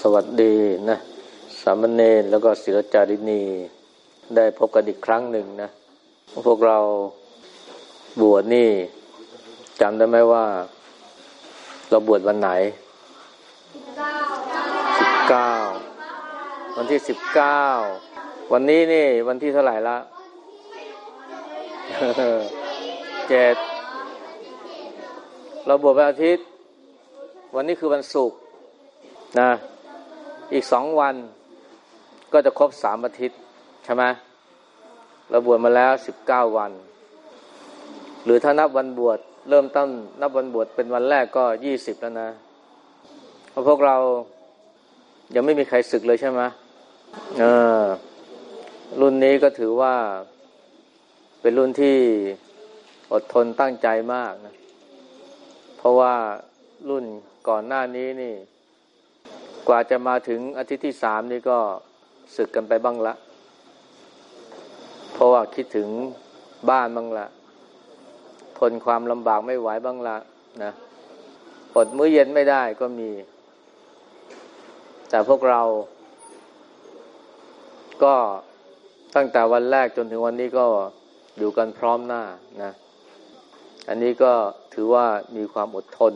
สวัสดีนะสามเณรแล้วก็ศิลจารินี ได้พบกันอีกครั้งหนึ่งนะพวกเราบวชนี่จำได้ไหมว่า เราบวชวันไหนสิบเก้าวันที่สิบเก้าวันนี้นี่วันที่เท่าไหร่ละเจ็ดเราบวชวันอาทิตย์ วันนี้คือวันศุกร์นะ อีกสองวันก็จะครบสามอาทิตย์ใช่ไหมเราบวชมาแล้วสิบเก้าวัน หรือถ้านับวันบวชเริ่มต้นนับวันบวชเป็นวันแรกก็ยี่สิบแล้วนะเพราะพวกเรายังไม่มีใครศึกเลยใช่ไหมเออ รุ่นนี้ก็ถือว่าเป็นรุ่นที่อดทนตั้งใจมากนะ เพราะว่ารุ่นก่อนหน้านี้นี่ กว่าจะมาถึงอาทิตย์ที่สามนี่ก็ศึกกันไปบ้างละ เพราะว่าคิดถึงบ้านบ้างละ ทนความลำบากไม่ไหวบ้างละนะอดมื้อเย็นไม่ได้ก็มี แต่พวกเรา ก็ตั้งแต่วันแรกจนถึงวันนี้ก็อยู่กันพร้อมหน้านะ อันนี้ก็ถือว่ามีความอดทน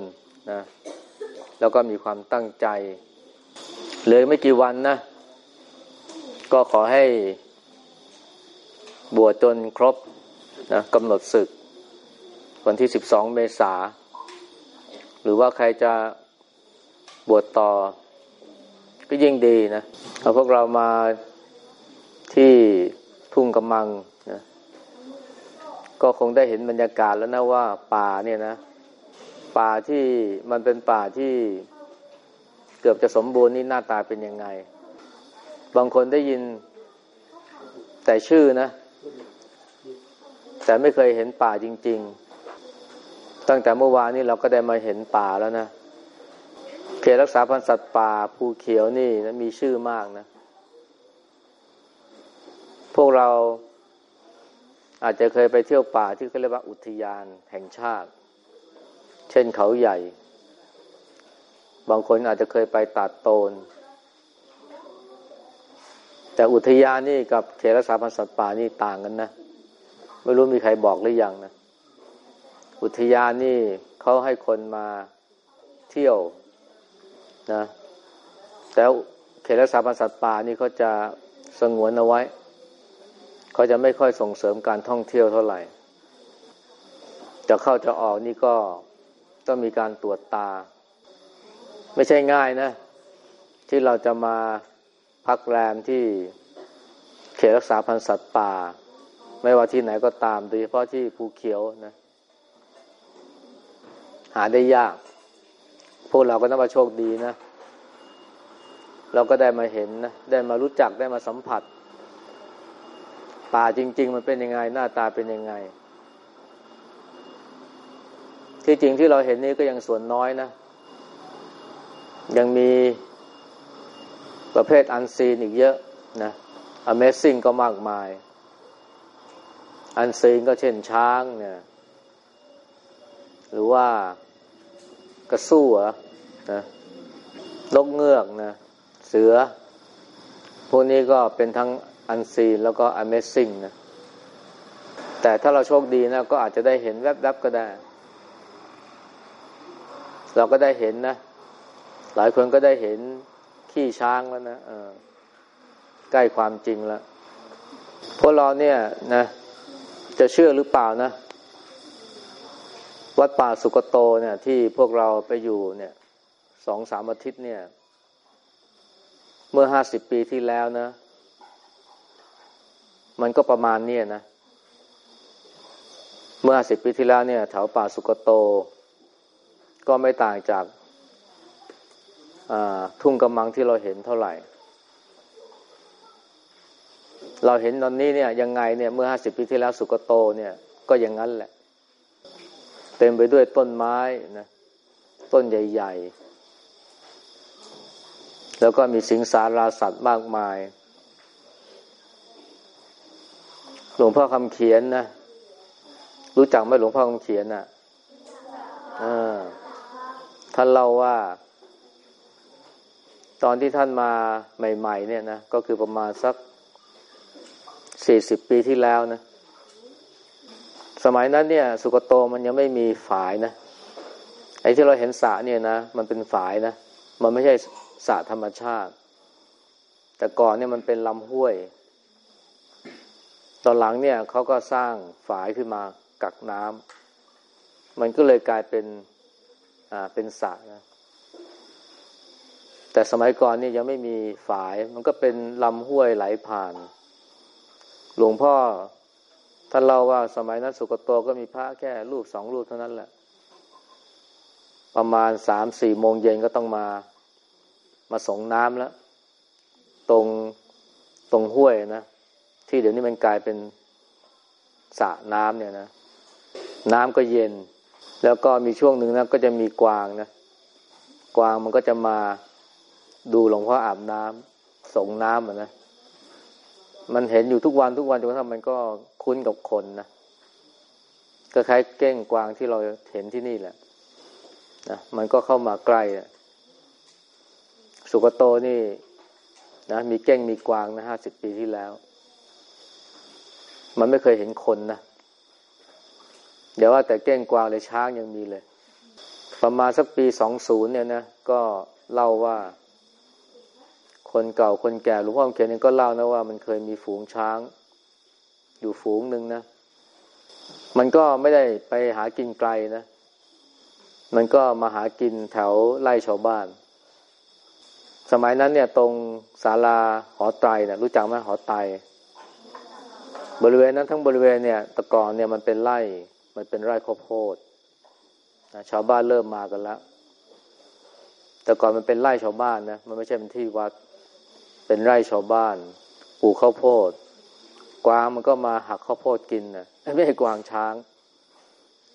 นะ แล้วก็มีความตั้งใจ เหลือไม่กี่วันนะ ก็ขอให้บวชจนครบนะกำหนดศึก วันที่สิบสองเมษา หรือว่าใครจะบวชต่อ ก็ยิ่งดีนะเอาพวกเรามาที่ทุ่งกำมังนะก็คงได้เห็นบรรยากาศแล้วนะว่าป่าเนี่ยนะ ป่าที่มันเป็นป่าที่ เกือบจะสมบูรณ์นี่หน้าตาเป็นยังไง บางคนได้ยินแต่ชื่อนะ แต่ไม่เคยเห็นป่าจริง ๆ ตั้งแต่เมื่อวานนี้เราก็ได้มาเห็นป่าแล้วนะเขตรักษาพันธุ์สัตว์ป่าภูเขียวนี่นะมีชื่อมากนะ พวกเราอาจจะเคยไปเที่ยวป่าที่เขาเรียกว่าอุทยานแห่งชาติ เช่นเขาใหญ่ บางคนอาจจะเคยไปตัดโตน แต่อุทยานนี่กับเขตรักษาพันธุ์สัตว์ป่านี่ต่างกันนะ ไม่รู้มีใครบอกหรือยังนะ อุทยานนี่เขาให้คนมาเที่ยวนะแต่เขตรักษาพันธุ์สัตว์ป่านี่เขาจะสงวนเอาไว้ เขาจะไม่ค่อยส่งเสริมการท่องเที่ยวเท่าไหร่ จะเข้าจะออกนี่ก็ต้องมีการตรวจตา ไม่ใช่ง่ายนะ ที่เราจะมาพักแรมที่เขตรักษาพันธุ์สัตว์ป่า ไม่ว่าที่ไหนก็ตาม โดยเฉพาะที่ภูเขียวนะ หาได้ยาก พวกเราก็นับว่าโชคดีนะ เราก็ได้มาเห็นนะ ได้มารู้จักได้มาสัมผัส ป่าจริง ๆ มันเป็นยังไง หน้าตาเป็นยังไง ที่จริงที่เราเห็นนี่ก็ยังส่วนน้อยนะ ยังมีประเภทอันซีนอีกเยอะนะ Amazing ก็มากมาย อันซีนก็เช่นช้างเนี่ย หรือว่ากระสู้นะนกเงือกนะ เสือ พวกนี้ก็เป็นทั้งอันซีนแล้วก็ Amazing นะ แต่ถ้าเราโชคดีนะ ก็อาจจะได้เห็นแวบๆก็ได้ เราก็ได้เห็นนะ หลายคนก็ได้เห็นขี้ช้างแล้วนะใกล้ความจริงแล้วพวกเราเนี่ยนะ จะเชื่อหรือเปล่านะ วัดป่าสุกโตเนี่ย ที่พวกเราไปอยู่เนี่ยสองสามอาทิตย์เนี่ย เมื่อห้าสิบปีที่แล้วนะ มันก็ประมาณนี้นะ เมื่อห้าสิบปีที่แล้วเนี่ยแถวป่าสุกโต ก็ไม่ต่างจาก ทุ่งกำมังที่เราเห็นเท่าไหร่ เราเห็นตอนนี้เนี่ยยังไงเนี่ยเมื่อห้าสิบปีที่แล้วสุกโตเนี่ยก็อย่างนั้นแหละ เต็มไปด้วยต้นไม้นะต้นใหญ่ ๆ แล้วก็มีสิงสาราสัตว์มากมาย หลวงพ่อคำเขียนนะรู้จักไหมหลวงพ่อคำเขียนนะ่ะท่านเล่าว่า ตอนที่ท่านมาใหม่ ๆ เนี่ยนะก็คือประมาณสักสี่สิบปีที่แล้วนะ สมัยนั้นเนี่ย สุกโตมันยังไม่มีฝายนะไอ้ที่เราเห็นสระเนี่ยนะมันเป็นฝายนะมันไม่ใช่สระธรรมชาติ แต่ก่อนเนี่ยมันเป็นลำห้วย ตอนหลังเนี่ยเขาก็สร้างฝายขึ้นมากักน้ำมันก็เลยกลายเป็นอ่าเป็นสระนะ แต่สมัยก่อนนี่ยังไม่มีฝาย มันก็เป็นลำห้วยไหลผ่าน หลวงพ่อท่านเล่าว่าสมัยนั้นสุกโตก็มีพระแค่รูปสองรูปเท่านั้นแหละ ประมาณสามสี่โมงเย็นก็ต้องมามาส่งน้ำแล้ว ตรงตรงห้วยนะ ที่เดี๋ยวนี้มันกลายเป็นสระน้ำเนี่ยนะ น้ำก็เย็น แล้วก็มีช่วงหนึ่งนะก็จะมีกวางนะ กวางมันก็จะมา ดูหลวงพ่ออาบน้ำส่งน้ำอะนะมันเห็นอยู่ทุกวันทุกวันจนกระทั่งมันก็คุ้นกับคนนะก็คล้ายเก้งกวางที่เราเห็นที่นี่แหละนะมันก็เข้ามาใกล้สุกโตนี่นะมีเก้งมีกวางนะห้าสิบปีที่แล้ว มันไม่เคยเห็นคนนะเดี๋ยวว่าแต่เก้งกวางเลยช้างยังมีเลย ประมาณสักปีสองศูนย์เนี่ยนะก็เล่าว่า คนเก่าคนแก่หลวงพ่อเขียนเองก็เล่านะว่ามันเคยมีฝูงช้าง อยู่ฝูงหนึ่งนะ มันก็ไม่ได้ไปหากินไกลนะ มันก็มาหากินแถวไร่ชาวบ้าน สมัยนั้นเนี่ยตรงศาลาหอไตรเนี่ยรู้จักไหมหอไตรบริเวณนั้นทั้งบริเวณเนี่ยตะกอนเนี่ยมันเป็นไร่มันเป็นไร่ข้าวโพดชาวบ้านเริ่มมากันแล้ว แต่ก่อนมันเป็นไร่ชาวบ้านนะมันไม่ใช่เป็นที่วัด เป็นไร่ชาวบ้านปลูกข้าวโพด กวางมันก็มาหักข้าวโพดกินนะไม่ใช่กวางช้าง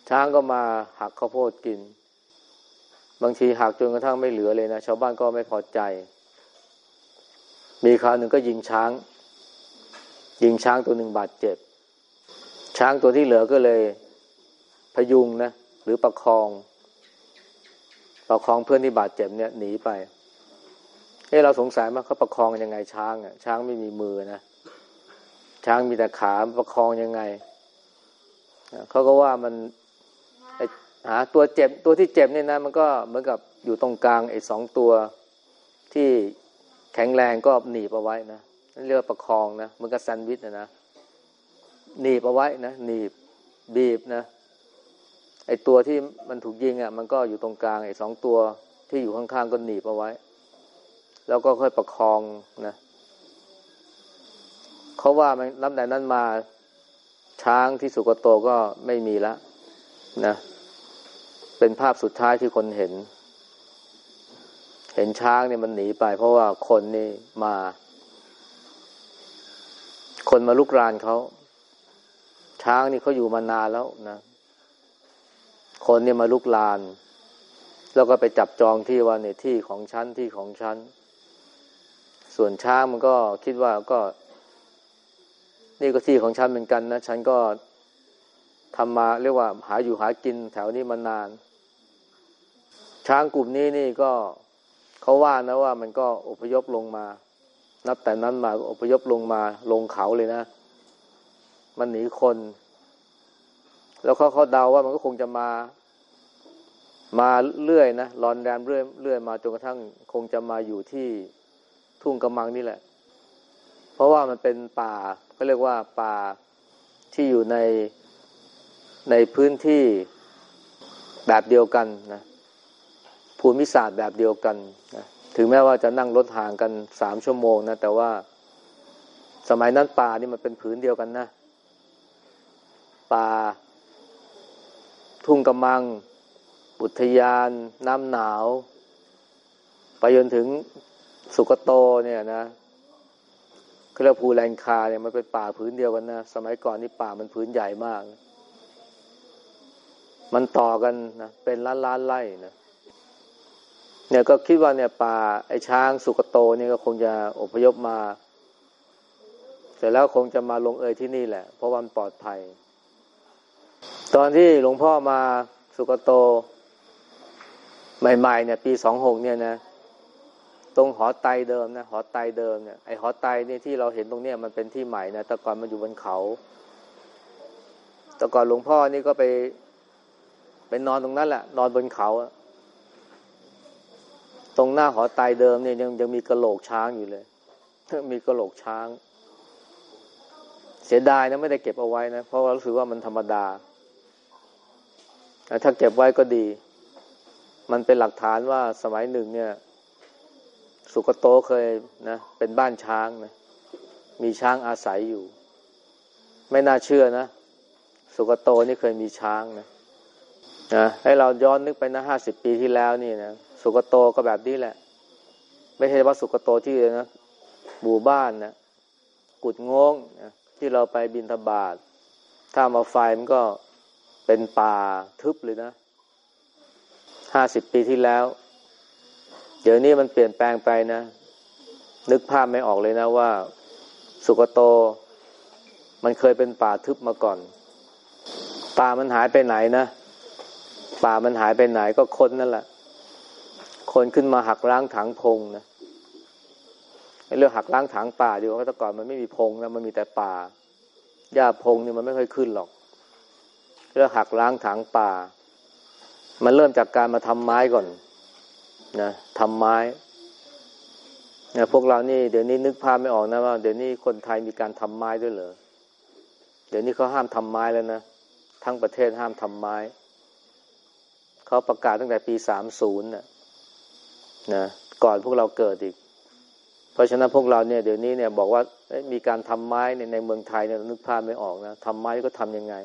ช้างก็มาหักข้าวโพดกิน บางทีหักจนกระทั่งไม่เหลือเลยนะชาวบ้านก็ไม่พอใจ มีคราวหนึ่งก็ยิงช้าง ยิงช้างตัวหนึ่งบาดเจ็บ ช้างตัวที่เหลือก็เลยพยุงนะหรือประคอง ประคองเพื่อนที่บาดเจ็บเนี่ยหนีไป เอ้เราสงสัยว่าเขาประคองยังไงช้างอะ ช้างไม่มีมือนะช้างมีแต่ขาประคองยังไงเขาก็ว่ามันหาตัวเจ็บตัวที่เจ็บเนี่ยนะ มันก็เหมือนกับอยู่ตรงกลางไอ้สองตัวที่แข็งแรงก็หนีบเอาไว้นะนั่นเรียกว่าประคองนะมันก็แซนด์วิชนะนะหนีบเอาไว้นะหนีบบีบนะไอ้ตัวที่มันถูกยิงอะ มันก็อยู่ตรงกลางไอ้สองตัวที่อยู่ข้างๆก็หนีบเอาไว้ แล้วก็ค่อยประคองนะเขาว่ามันนับแต่นั้นมาช้างที่สุกโตก็ไม่มีละนะ เป็นภาพสุดท้ายที่คนเห็น เห็นช้างเนี่ยมันหนีไป เพราะว่าคนนี่มา คนมาลุกรานเขาช้างนี่เขาอยู่มานานแล้วนะคนเนี่ยมาลุกลาน แล้วก็ไปจับจองที่ว่าในที่ของฉันที่ของฉัน ส่วนช้างมันก็คิดว่าก็ นี่ก็ที่ของฉันเหมือนกันนะฉันก็ทำมาเรียกว่าหาอยู่หากินแถวนี้มานาน ช้างกลุ่มนี้นี่ก็เขาว่านะว่ามันก็อพยพลงมา นับแต่นั้นมาอพยพลงมาลงเขาเลยนะ มันหนีคน แล้วเขาเขาเดาว่ามันก็คงจะมา มาเรื่อยนะรอนแรมเรื่อยเรื่อยมาจนกระทั่งคงจะมาอยู่ที่ ทุ่งกำมังนี่แหละ เพราะว่ามันเป็นป่าเขาเรียกว่าป่าที่อยู่ในในพื้นที่แบบเดียวกันนะภูมิศาสตร์แบบเดียวกันนะถึงแม้ว่าจะนั่งรถห่างกันสามชั่วโมงนะ แต่ว่าสมัยนั้นป่านี่มันเป็นผืนเดียวกันนะ ป่า ทุ่งกำมัง อุทยาน น้ำหนาว ไปจนถึง สุกโตเนี่ยนะคือเราภูแลนคาเนี่ยมันเป็นป่าพื้นเดียวกันนะสมัยก่อนนี่ป่ามันพื้นใหญ่มาก มันต่อกันนะเป็นล้านล้านไร่นะเนี่ยก็คิดว่าเนี่ยป่าไอ้ช้างสุกโตเนี่ยก็คงจะอพยพมา เสร็จแล้วคงจะมาลงเอยที่นี่แหละ เพราะวันปลอดภัย ตอนที่หลวงพ่อมาสุกโต ใหม่ ๆ เนี่ย ปีสองหกเนี่ยนะ ตรงหอไตเดิมนะหอไตเดิมเนี่ยไอหอไตเนี่ยที่เราเห็นตรงเนี้ยมันเป็นที่ใหม่นะแต่ก่อนมันอยู่บนเขาแต่ก่อนหลวงพ่อนี่ก็ไปไปนอนตรงนั้นแหละ นอนบนเขาตรงหน้าหอไตเดิมเนี่ยยังยังมีกระโหลกช้างอยู่เลยมีกระโหลกช้าง เสียดายนะไม่ได้เก็บเอาไว้นะเพราะว่ารู้สึกว่ามันธรรมดาถ้าเก็บไว้ก็ดี มันเป็นหลักฐานว่าสมัยหนึ่งเนี่ย สุกโตเคยนะเป็นบ้านช้างนะมีช้างอาศัยอยู่ ไม่น่าเชื่อนะ สุกโตนี่เคยมีช้างนะนะให้เราย้อนนึกไปนะห้าสิบปีที่แล้วนี่นะสุกโตก็แบบนี้แหละ ไม่ใช่ว่าสุกโตที่นะหมู่บ้านนะกุดงงนะที่เราไปบินทบาทถ้ามาไฟมันก็เป็นป่าทึบเลยนะห้าสิบปีที่แล้ว เดี๋ยวนี้มันเปลี่ยนแปลงไปนะ นึกภาพไม่ออกเลยนะว่า สุกโต มันเคยเป็นป่าทึบมาก่อน ป่ามันหายไปไหนนะ ป่ามันหายไปไหนก็คนนั่นแหละ คนขึ้นมาหักล้างถังพงนะเรื่องหักล้างถังป่าดีกว่าแต่ก่อนมันไม่มีพงนะมันมีแต่ป่าหญ้าพงนี่มันไม่ค่อยขึ้นหรอกเรื่องหักล้างถังป่า มันเริ่มจากการมาทำไม้ก่อน นะทำไม้นี่ยพวกเรานี่เดี๋ยวนี้นึกภาพไม่ออกนะว่าเดี๋ยวนี้คนไทยมีการทำไม้ด้วยเหรอเดี๋ยวนี้เขาห้ามทำไม้แล้วนะทั้งประเทศห้ามทำไม้ เขาประกาศตั้งแต่ปีสามศูนย์นะนะก่อนพวกเราเกิดอีก เพราะฉะนั้นพวกเราเนี่ยเดี๋ยวนี้เนี่ยบอกว่ามีการทำไม้ในในเมืองไทยเนี่ยนึกภาพไม่ออกนะทำไม้ก็ทำยังไง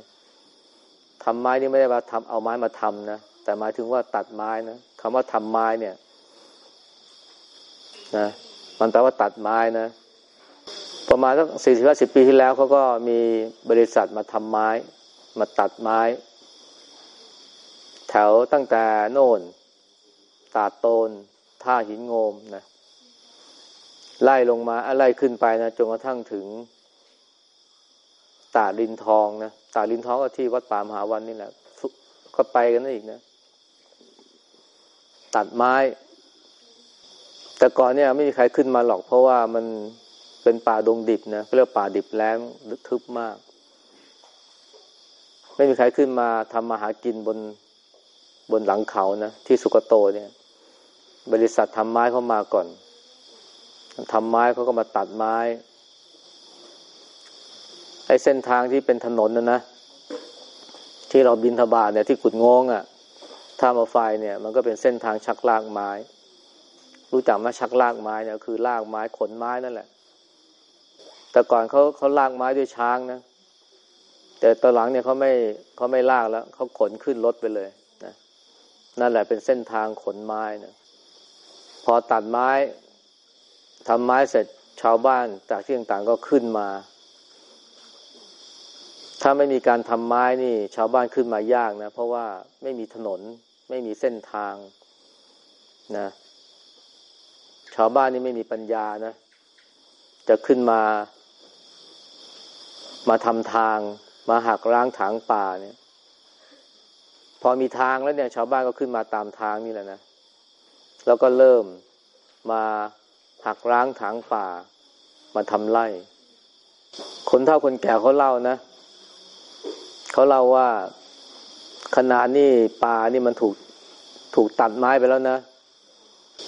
ทำไม้นี่ไม่ได้ว่าทำเอาไม้มาทำนะ แต่หมายถึงว่าตัดไม้นะคำว่าทำไม้เนี่ยนะมันแปลว่าตัดไม้นะ ประมาณสักสี่สิบสิบปีที่แล้วเขาก็มีบริษัทมาทำไม้ มาตัดไม้ แถวตั้งแต่โน่น ตาโตน ท่าหินโงมนะไล่ลงมาไล่ขึ้นไปนะจนกระทั่งถึง ตาลินทองนะตาลินทองก็ที่วัดป่ามหาวันนี่แหละก็ไปกันนั่นอีกนะ ตัดไม้ แต่ก่อนเนี่ยไม่มีใครขึ้นมาหรอก เพราะว่ามันเป็นป่าดงดิบนะเรียกป่าดิบแล้งลึกทึบมาก ไม่มีใครขึ้นมาทำมาหากินบนบนหลังเขานะที่สุกโตเนี่ย บริษัททำไม้เข้ามาก่อนทำไม้เขาก็มาตัดไม้ไอ้เส้นทางที่เป็นถนนนะนะที่เราบินทบาทเนี่ยที่กุดงงอะ่ะ ท่ามาไฟเนี่ย มันก็เป็นเส้นทางชักลากไม้ รู้จักไหมชักลากไม้เนี่ยคือลากไม้ขนไม้นั่นแหละ แต่ก่อนเขาเขาลากไม้ด้วยช้างนะ แต่ตอนหลังเนี่ยเขาไม่เขาไม่ลากแล้วเขาขนขึ้นรถไปเลยนะนั่นแหละเป็นเส้นทางขนไม้นะพอตัดไม้ทำไม้เสร็จชาวบ้านจากที่ต่างๆก็ขึ้นมา ถ้าไม่มีการทำไม้นี่ ชาวบ้านขึ้นมายากนะ เพราะว่าไม่มีถนน ไม่มีเส้นทางนะชาวบ้านนี่ไม่มีปัญญานะ จะขึ้นมา มาทำทาง มาหักล้างถางป่าเนี่ย พอมีทางแล้วเนี่ย ชาวบ้านก็ขึ้นมาตามทางนี่แหละนะ แล้วก็เริ่มมาหักล้างถางป่า มาทำไร่ คนเฒ่าคนแก่เขาเล่านะ เขาเล่าว่า ขนาดนี้ป่านี่มันถูกถูกตัดไม้ไปแล้วนะ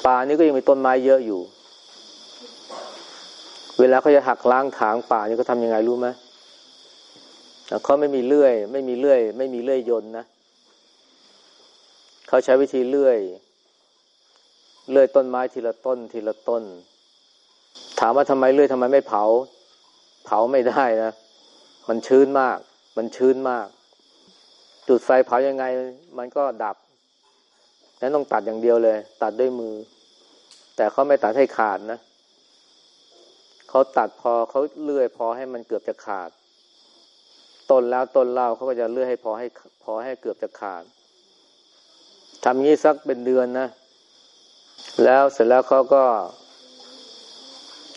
ป่านี่ก็ยังมีต้นไม้เยอะอยู่ เวลาเขาจะหักล้างถางป่านี่เขาทำยังไงรู้ไหมเขาไม่มีเลื่อย ไม่มีเลื่อย ไม่มีเลื่อยยนนะเขาใช้วิธีเลื่อยเลื่อยต้นไม้ทีละต้น ทีละต้น ถามว่าทำไมเลื่อยทำไมไม่เผา เผาไม่ได้นะมันชื้นมาก มันชื้นมาก จุดไฟเผายังไงมันก็ดับนั้นต้องตัดอย่างเดียวเลย ตัดด้วยมือ แต่เขาไม่ตัดให้ขาดนะเขาตัดพอเขาเลื่อยพอให้มันเกือบจะขาด ต้นแล้วต้นเล่าเขาก็จะเลื่อยให้พอให้พอให้เกือบจะขาดทำงี้สักเป็นเดือนนะ แล้วเสร็จแล้วเขาก็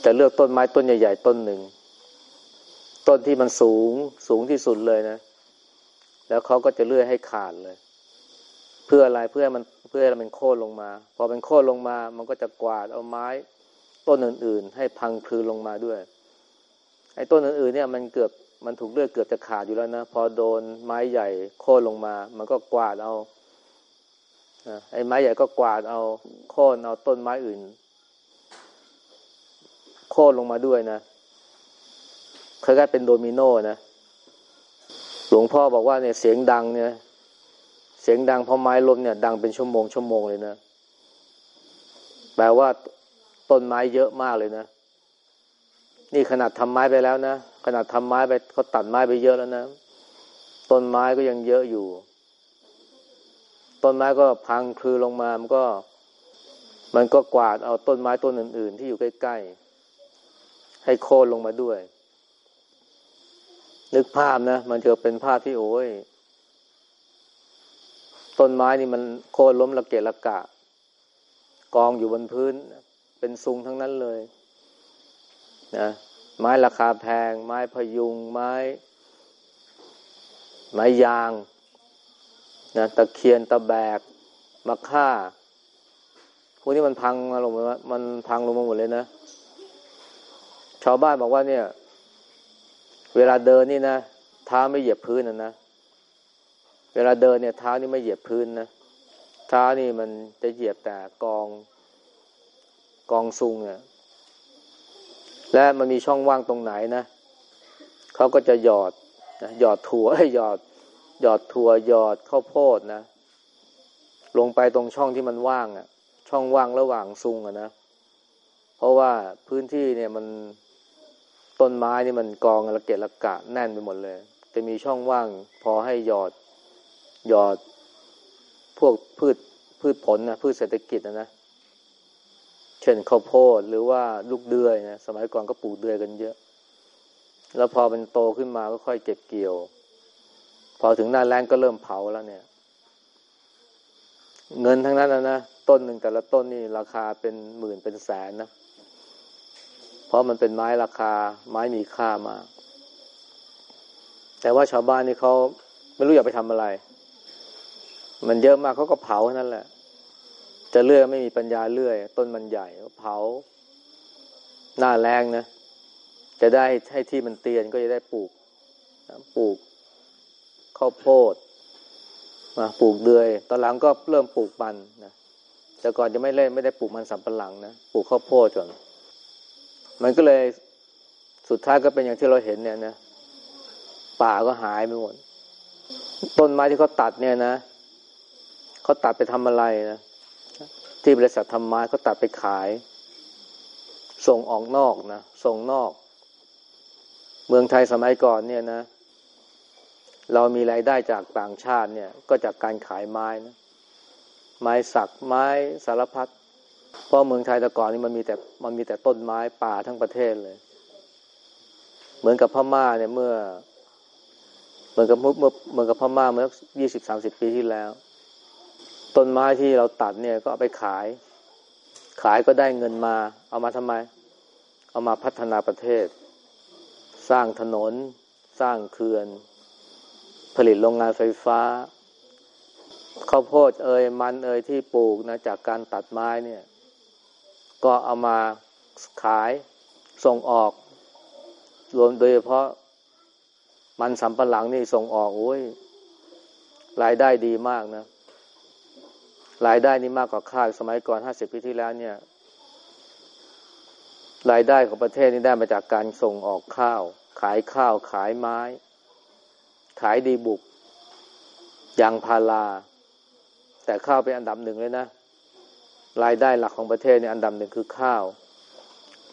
จะเลือกต้นไม้ต้นใหญ่ ๆ ต้นหนึ่ง ต้นที่มันสูงสูงที่สุดเลยนะ แล้วเขาก็จะเลื่อยให้ขาดเลย เพื่ออะไรเพื่อมันเพื่อให้มันโค่นลงมา พอเป็นโค่นลงมา มันก็จะกวาดเอาไม้ต้นอื่น ๆ ให้พังคลืนลงมาด้วยไอ้ต้นอื่นๆเนี่ยมันเกือบมันถูกเลือดเกือบจะขาดอยู่แล้วนะพอโดนไม้ใหญ่โค่นลงมา มันก็กวาดเอาไอ้ไม้ใหญ่ก็กวาดเอาโค่นเอาต้นไม้อื่น โค่นลงมาด้วยนะเคยกลายเป็นโดมิโนนะ หลวงพ่อบอกว่าเนี่ยเสียงดังเนี่ย เสียงดังพอไม้ล้มเนี่ย ดังเป็นชั่วโมงชั่วโมงเลยนะแปลว่าต้นไม้เยอะมากเลยนะ นี่ขนาดทำไม้ไปแล้วนะขนาดทำไม้ไปเขาตัดไม้ไปเยอะแล้วนะต้นไม้ก็ยังเยอะอยู่ ต้นไม้ก็พังคลือลงมามันก็ มันก็กวาดเอาต้นไม้ต้นอื่น ๆ ที่อยู่ใกล้ๆให้โค่นลงมาด้วย นึกภาพนะ มันจะเป็นภาพที่โอ้ยต้นไม้นี่มันโค่นล้มระเกะระกะ กองอยู่บนพื้น เป็นซุงทั้งนั้นเลยนะไม้ราคาแพง ไม้พยุง ไม้ ไม้ยางนะตะเคียนตะแบกมะค่าพวกนี้มันพังมาลงมามันพังลงมาหมดเลยนะ ชาวบ้านบอกว่าเนี่ย เวลาเดินนี่นะเท้าไม่เหยียบพื้นนะนะเวลาเดินเนี่ยเท้านี่ไม่เหยียบพื้นนะเท้านี่มันจะเหยียบแต่กองกองซุงเนี่ยและมันมีช่องว่างตรงไหนนะเขาก็จะหยอดนะหยอดถั่วหยอด หยอดถั่วหยอดข้าวโพดนะ ลงไปตรงช่องที่มันว่างอะ่ะ ช่องว่างระหว่างซุงอะนะเพราะว่าพื้นที่เนี่ยมัน ต้นไม้นี่มันกองระเกะระกะแน่นไปหมดเลย จะมีช่องว่าง พอให้หยอดหยอดพวกพืชพืชผลนะพืชเศรษฐกิจนะนะเช่นข้าวโพดหรือว่าลูกเดือยนะสมัยก่อนก็ปลูกเดือยกันเยอะ แล้วพอมันโตขึ้นมาก็ค่อยเก็บเกี่ยว พอถึงหน้าแรงก็เริ่มเผาแล้วเนี่ย เงินทั้งนั้นนะนะต้นหนึ่งแต่ละต้นนี่ราคาเป็นหมื่นเป็นแสนนะ เพราะมันเป็นไม้ราคาไม้มีค่ามาก แต่ว่าชาวบ้านนี่เขาไม่รู้อยากไปทำอะไร มันเยอะมากเขาก็เผานั่นแหละ จะเลื่อยไม่มีปัญญาเลื่อย ต้นมันใหญ่เผา หน้าแรงนะ จะได้ให้ที่มันเตียนก็จะได้ปลูกปลูกข้าวโพดมาปลูกเดือย ตอนหลังก็เริ่มปลูกมันนะแต่ก่อนจะไม่เล่นไม่ได้ปลูกมันสำปะหลังนะปลูกข้าวโพดจน มันก็เลยสุดท้ายก็เป็นอย่างที่เราเห็นเนี่ยนะป่าก็หายไปหมด ต้นไม้ที่เขาตัดเนี่ยนะเขาตัดไปทำอะไรนะที่บริษัททำไม้เขาตัดไปขาย ส่งออกนอกนะส่งนอก เมืองไทยสมัยก่อนเนี่ยนะ เรามีรายได้จากต่างชาติเนี่ย ก็จากการขายไม้นะไม้สักไม้สารพัด เพราะเมืองไทยแต่ก่อนนี่มันมีแต่มันมีแต่ต้นไม้ป่าทั้งประเทศเลย เหมือนกับพม่าเนี่ยเมื่อ เหมือนกับเมื่อเหมือนกับพม่าเมื่อยี่สิบสามสิบปีที่แล้ว ต้นไม้ที่เราตัดเนี่ยก็เอาไปขาย ขายก็ได้เงินมา เอามาทำไม เอามาพัฒนาประเทศ สร้างถนน สร้างเขื่อน ผลิตโรงงานไฟฟ้าข้าวโพดเอ่ยมันเอ่ยที่ปลูกนะจากการตัดไม้เนี่ย ก็เอามาขายส่งออก รวมโดยเฉพาะมันสำปะหลังนี่ส่งออกโอ้ยรายได้ดีมากนะ รายได้นี่มากกว่าข้าวสมัยก่อนห้าสิบปีที่แล้วเนี่ย รายได้ของประเทศนี่ได้มาจากการส่งออกข้าว ขายข้าว ขายไม้ ขายดีบุกยางพารา แต่ข้าวเป็นอันดับหนึ่งเลยนะ รายได้หลักของประเทศเนี่ยอันดับหนึ่งคือข้าว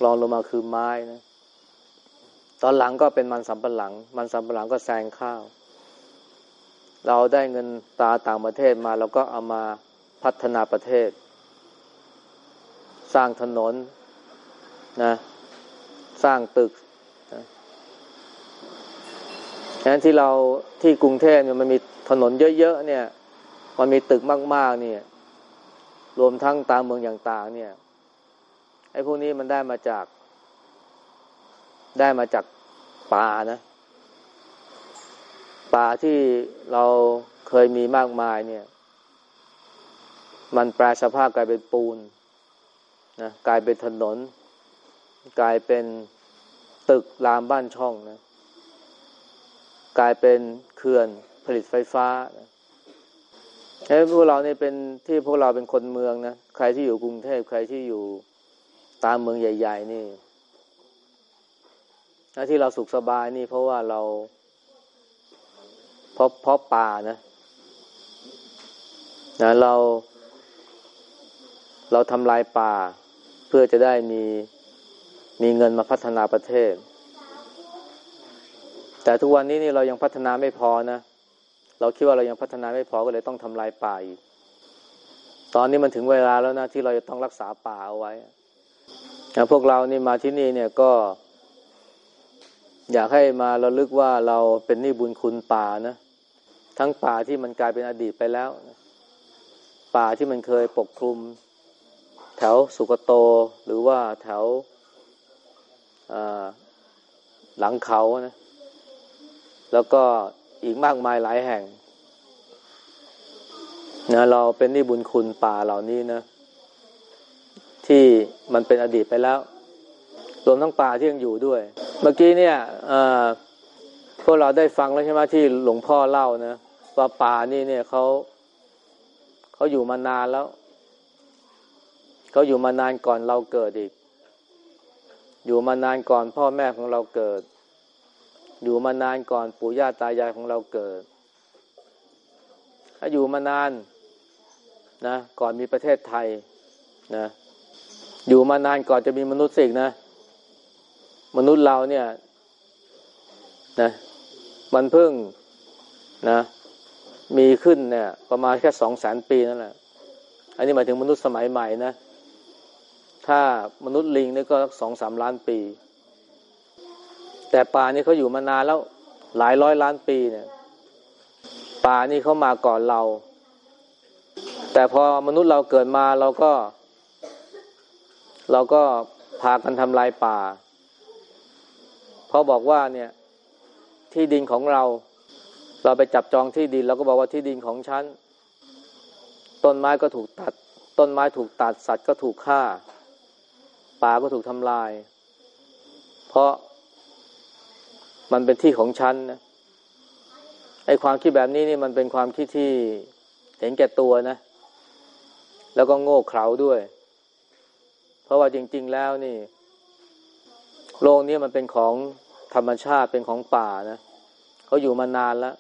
รองลงมาคือไม้นะ ตอนหลังก็เป็นมันสำปะหลัง มันสำปะหลังก็แซงข้าว เราได้เงินตาต่างประเทศมาเราก็เอามาพัฒนาประเทศ สร้างถนนนะ สร้างตึกนะฉะนั้นที่เราที่กรุงเทพเนี่ยมันมีถนนเยอะๆเนี่ย มันมีตึกมากๆเนี่ย รวมทั้งตามเมืองอย่างต่างเนี่ยไอ้พวกนี้มันได้มาจาก ได้มาจากป่านะป่าที่เราเคยมีมากมายเนี่ย มันแปลสภาพกลายเป็นปูนนะกลายเป็นถนน กลายเป็นตึกรามบ้านช่องนะกลายเป็นเขื่อนผลิตไฟฟ้านะ ไอ้พวกเราเนี่ยเป็นที่พวกเราเป็นคนเมืองนะใครที่อยู่กรุงเทพใครที่อยู่ตามเมืองใหญ่ ๆ นี่ที่เราสุขสบายนี่เพราะว่าเราเพราะเพราะป่านะนะเรา เราทำลายป่า เพื่อจะได้มีมีเงินมาพัฒนาประเทศ แต่ทุกวันนี้นี่เรายังพัฒนาไม่พอนะเเราคิดว่าเรายังพัฒนาไม่พอก็เลยต้องทำลายป่าอีก ตอนนี้มันถึงเวลาแล้วนะที่เราจะต้องรักษาป่าเอาไว้นะพวกเรานี่มาที่นี่เนี่ยก็ อยากให้มาเราลึกว่าเราเป็นนี่บุญคุณป่านะ ทั้งป่าที่มันกลายเป็นอดีตไปแล้ว ป่าที่มันเคยปกคลุม แถวสุกโต หรือว่าแถวหลังเขานะ แล้วก็ อีกมากมายหลายแห่งนะเราเป็นนี่บุญคุณป่าเหล่านี้นะ ที่มันเป็นอดีตไปแล้ว รวมทั้งป่าที่ยังอยู่ด้วย เมื่อกี้เนี่ยพวกเราได้ฟังแล้วใช่ไหมที่หลวงพ่อเล่านะว่าป่านี่เนี่ยเขาเขาอยู่มานานแล้วเขาอยู่มานานก่อนเราเกิดอีก อยู่มานานก่อนพ่อแม่ของเราเกิด อยู่มานานก่อนปู่ย่าตายายของเราเกิด ถ้าอยู่มานานนะก่อนมีประเทศไทยนะอยู่มานานก่อนจะมีมนุษย์สิกนะ มนุษย์เราเนี่ยนะมันเพิ่งนะมีขึ้นเนี่ยประมาณแค่สองแสนปีนั่นแหละ อันนี้หมายถึงมนุษย์สมัยใหม่นะ ถ้ามนุษย์ลิงนี่ก็สองสามล้านปี แต่ป่านี่เขาอยู่มานานแล้วหลายร้อยล้านปีเนี่ย ป่านี่เขามาก่อนเรา แต่พอมนุษย์เราเกิดมาเราก็ เราก็พากันทำลายป่าเพราะบอกว่าเนี่ยที่ดินของเรา เราไปจับจองที่ดินเราก็บอกว่าที่ดินของฉันต้นไม้ก็ถูกตัด ต้นไม้ถูกตัดสัตว์ก็ถูกฆ่า ป่าก็ถูกทำลาย เพราะ มันเป็นที่ของฉันนะไอ้ความคิดแบบนี้นี่มันเป็นความคิดที่เห็นแก่ตัวนะ แล้วก็โง่เขลาด้วย เพราะว่าจริง ๆ แล้วนี่ โลกนี้มันเป็นของธรรมชาติเป็นของป่านะเขาอยู่มานานแล้ว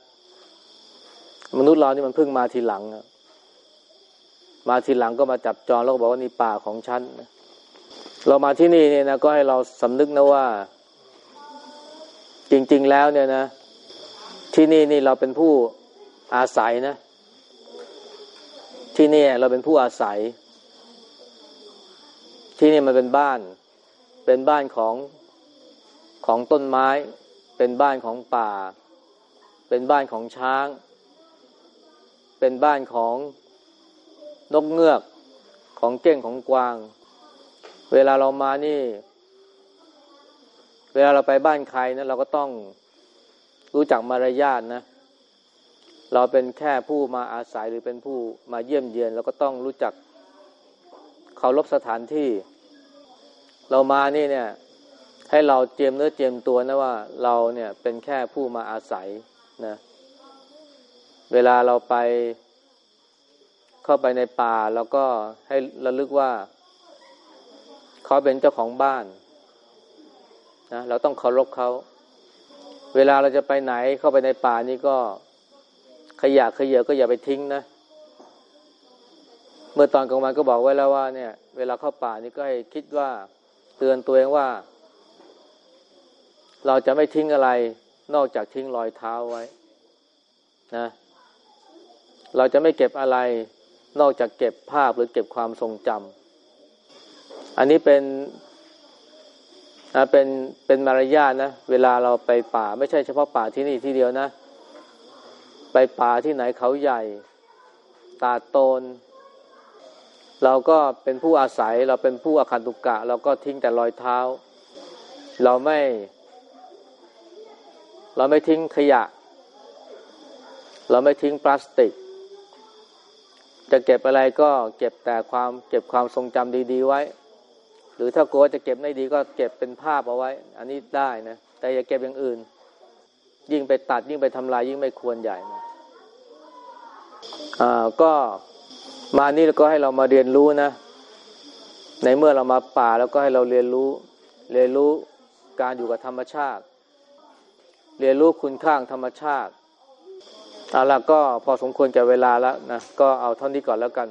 มนุษย์เรานี่มันเพิ่งมาทีหลังมาทีหลังก็มาจับจองแล้วก็บอกว่านี่ป่าของฉันเรามาที่นี่เนี่ยนะก็ให้เราสำนึกนะว่า จริง ๆ แล้วเนี่ยนะ ที่นี่นี่เราเป็นผู้อาศัยนะ ที่นี่เราเป็นผู้อาศัย ที่นี่มันเป็นบ้าน เป็นบ้านของของต้นไม้ เป็นบ้านของป่า เป็นบ้านของช้าง เป็นบ้านของนกเงือกของเก้งของกวาง เวลาเรามานี่ เวลาเราไปบ้านใครนะเราก็ต้องรู้จักมารยาทนะ เราเป็นแค่ผู้มาอาศัยหรือเป็นผู้มาเยี่ยมเยือนเราก็ต้องรู้จักเคารพสถานที่ เรามานี่เนี่ย ให้เราเจียมเนื้อเจียมตัวนะว่าเราเนี่ยเป็นแค่ผู้มาอาศัยนะ เวลาเราไปเข้าไปในป่าเราก็ให้ระลึกว่า เขาเป็นเจ้าของบ้าน นะเราต้องเคารพเขาเวลาเราจะไปไหนเข้าไปในป่านี่ก็ขยะขยะก็อย่าไปทิ้งนะ เมื่อตอนกลางวันก็บอกไว้แล้วว่าเนี่ย เวลาเข้าป่านี่ก็ให้คิดว่าเตือนตัวเองว่า เราจะไม่ทิ้งอะไร นอกจากทิ้งรอยเท้าไว้นะ เราจะไม่เก็บอะไร นอกจากเก็บภาพหรือเก็บความทรงจำอันนี้เป็น นะเป็นเป็นมารยาทนะ เวลาเราไปป่า ไม่ใช่เฉพาะป่าที่นี่ที่เดียวนะ ไปป่าที่ไหนเขาใหญ่ ตาโตน เราก็เป็นผู้อาศัยเราเป็นผู้อาคันตุกกะ เราก็ทิ้งแต่รอยเท้า เราไม่ เราไม่ทิ้งขยะ เราไม่ทิ้งพลาสติก จะเก็บอะไรก็เก็บแต่ความเก็บความทรงจำดี ๆ ไว้ หรือถ้ากลัวจะเก็บไม่ดีก็เก็บเป็นภาพเอาไว้ อันนี้ได้นะ แต่อย่าเก็บอย่างอื่น ยิ่งไปตัดยิ่งไปทำลายยิ่งไม่ควรใหญ่นะอ่าก็มานี่ก็ให้เรามาเรียนรู้นะ ในเมื่อเรามาป่าแล้วก็ให้เราเรียนรู้ เรียนรู้การอยู่กับธรรมชาติ เรียนรู้คุณค่าธรรมชาติเอาละก็พอสมควรแก่เวลาแล้วนะ ก็เอาเท่านี้ก่อนแล้วกัน